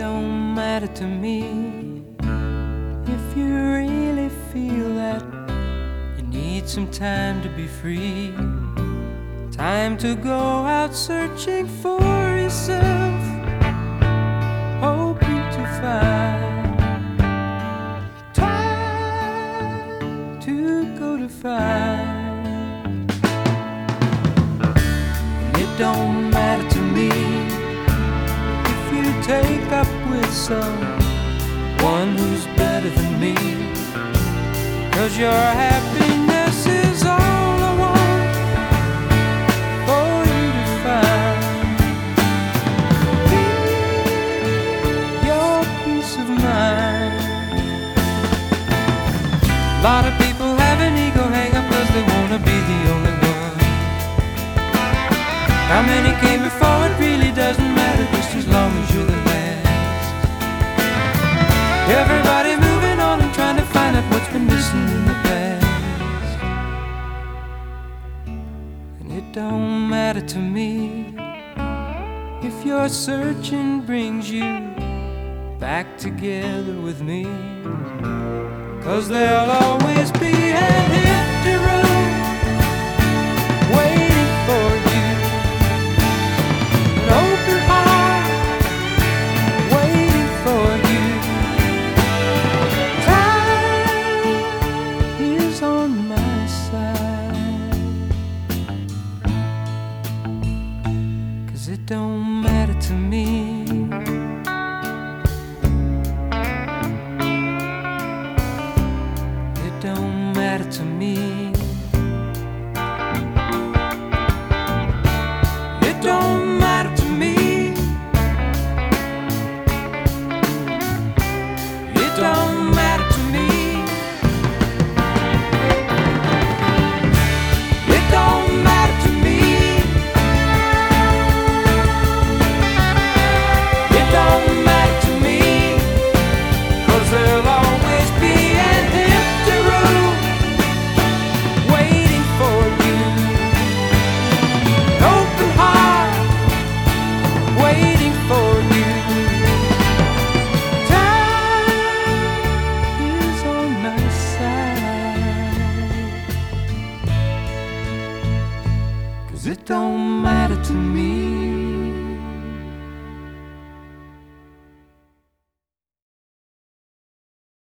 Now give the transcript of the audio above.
don't matter to me if you really feel that you need some time to be free. Time to go out searching for yourself, hoping to find. Time to go to find. It don't with someone who's better than me. Cause your happiness is all I want for you to find. Your peace of mind. Lot of it don't matter to me if your searching brings you back together with me. Cause there'll always be don't matter to me. It don't matter to me. Waiting for you. Time is on my side. Cause it don't matter to me.